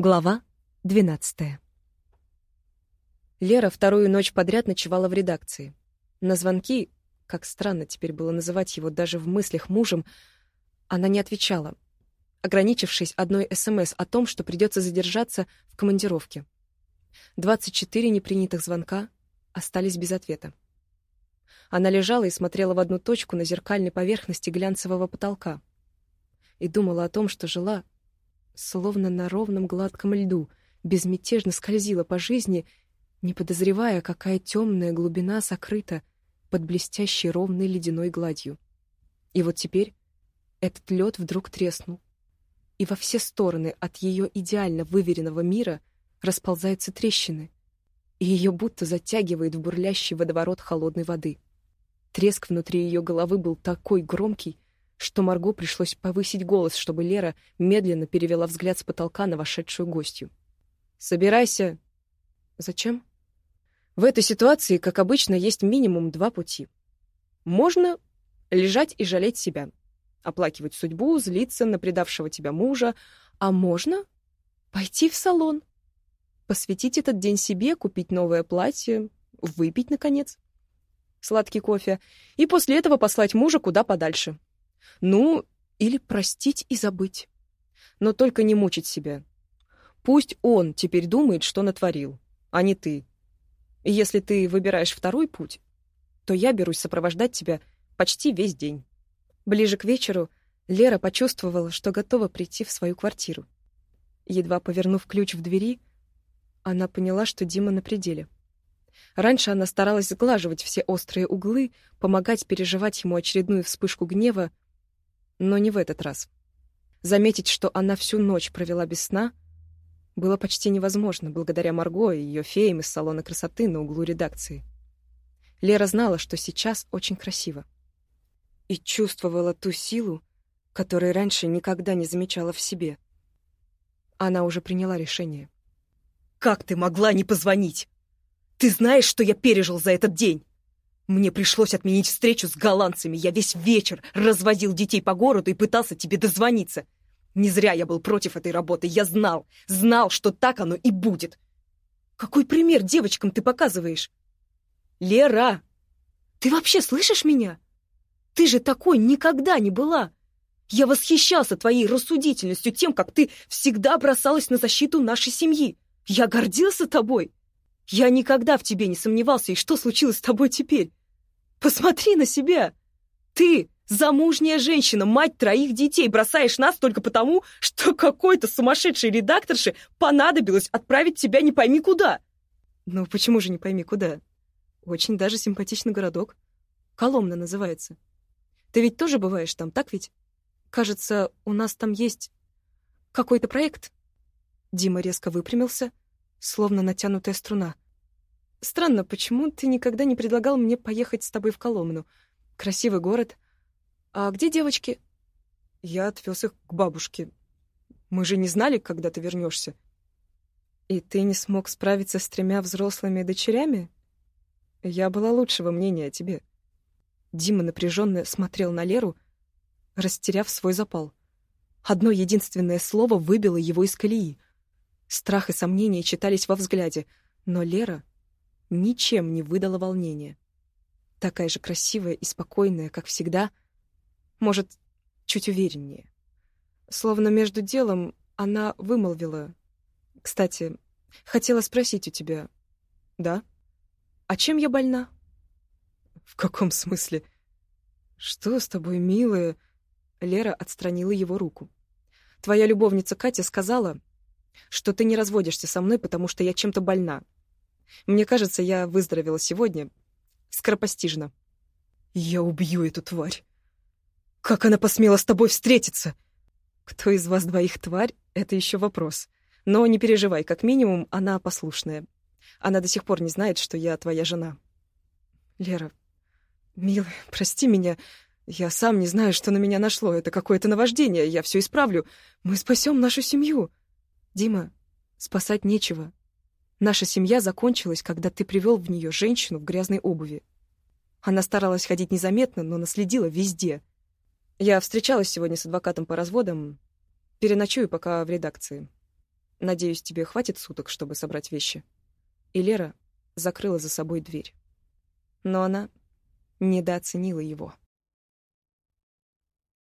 Глава 12. Лера вторую ночь подряд ночевала в редакции. На звонки, как странно теперь было называть его даже в мыслях мужем, она не отвечала, ограничившись одной СМС о том, что придется задержаться в командировке. 24 непринятых звонка остались без ответа. Она лежала и смотрела в одну точку на зеркальной поверхности глянцевого потолка и думала о том, что жила словно на ровном гладком льду, безмятежно скользила по жизни, не подозревая, какая темная глубина сокрыта под блестящей ровной ледяной гладью. И вот теперь этот лед вдруг треснул, и во все стороны от ее идеально выверенного мира расползаются трещины, и ее будто затягивает в бурлящий водоворот холодной воды. Треск внутри ее головы был такой громкий, что Марго пришлось повысить голос, чтобы Лера медленно перевела взгляд с потолка на вошедшую гостью. «Собирайся». «Зачем?» В этой ситуации, как обычно, есть минимум два пути. Можно лежать и жалеть себя, оплакивать судьбу, злиться на предавшего тебя мужа, а можно пойти в салон, посвятить этот день себе, купить новое платье, выпить, наконец, сладкий кофе, и после этого послать мужа куда подальше, ну, или простить и забыть. Но только не мучить себя. Пусть он теперь думает, что натворил, а не ты. И если ты выбираешь второй путь, то я берусь сопровождать тебя почти весь день. Ближе к вечеру Лера почувствовала, что готова прийти в свою квартиру. Едва повернув ключ в двери, она поняла, что Дима на пределе. Раньше она старалась сглаживать все острые углы, помогать переживать ему очередную вспышку гнева, но не в этот раз. Заметить, что она всю ночь провела без сна, было почти невозможно благодаря Марго и ее феям из салона красоты на углу редакции. Лера знала, что сейчас очень красиво. И чувствовала ту силу, которую раньше никогда не замечала в себе. Она уже приняла решение. «Как ты могла не позвонить? Ты знаешь, что я пережил за этот день?» Мне пришлось отменить встречу с голландцами. Я весь вечер развозил детей по городу и пытался тебе дозвониться. Не зря я был против этой работы. Я знал, знал, что так оно и будет. Какой пример девочкам ты показываешь? Лера, ты вообще слышишь меня? Ты же такой никогда не была. Я восхищался твоей рассудительностью, тем, как ты всегда бросалась на защиту нашей семьи. Я гордился тобой. Я никогда в тебе не сомневался, и что случилось с тобой теперь? Посмотри на себя! Ты, замужняя женщина, мать троих детей, бросаешь нас только потому, что какой-то сумасшедшей редакторше понадобилось отправить тебя не пойми куда. Ну, почему же не пойми куда? Очень даже симпатичный городок. Коломна называется. Ты ведь тоже бываешь там, так ведь? Кажется, у нас там есть какой-то проект. Дима резко выпрямился, словно натянутая струна. Странно, почему ты никогда не предлагал мне поехать с тобой в Коломну? Красивый город. А где девочки? Я отвез их к бабушке. Мы же не знали, когда ты вернешься. И ты не смог справиться с тремя взрослыми дочерями? Я была лучшего мнения о тебе. Дима напряженно смотрел на Леру, растеряв свой запал. Одно единственное слово выбило его из колеи. Страх и сомнения читались во взгляде, но Лера ничем не выдала волнения. Такая же красивая и спокойная, как всегда, может, чуть увереннее. Словно между делом она вымолвила. «Кстати, хотела спросить у тебя...» «Да? А чем я больна?» «В каком смысле?» «Что с тобой, милая?» Лера отстранила его руку. «Твоя любовница Катя сказала, что ты не разводишься со мной, потому что я чем-то больна, мне кажется, я выздоровела сегодня. Скоропостижно. Я убью эту тварь. Как она посмела с тобой встретиться? Кто из вас двоих тварь, это еще вопрос. Но не переживай, как минимум, она послушная. Она до сих пор не знает, что я твоя жена. Лера, милая, прости меня. Я сам не знаю, что на меня нашло. Это какое-то наваждение. Я все исправлю. Мы спасем нашу семью. Дима, спасать нечего. Наша семья закончилась, когда ты привел в нее женщину в грязной обуви. Она старалась ходить незаметно, но наследила везде. Я встречалась сегодня с адвокатом по разводам. Переночую пока в редакции. Надеюсь, тебе хватит суток, чтобы собрать вещи. И Лера закрыла за собой дверь. Но она недооценила его.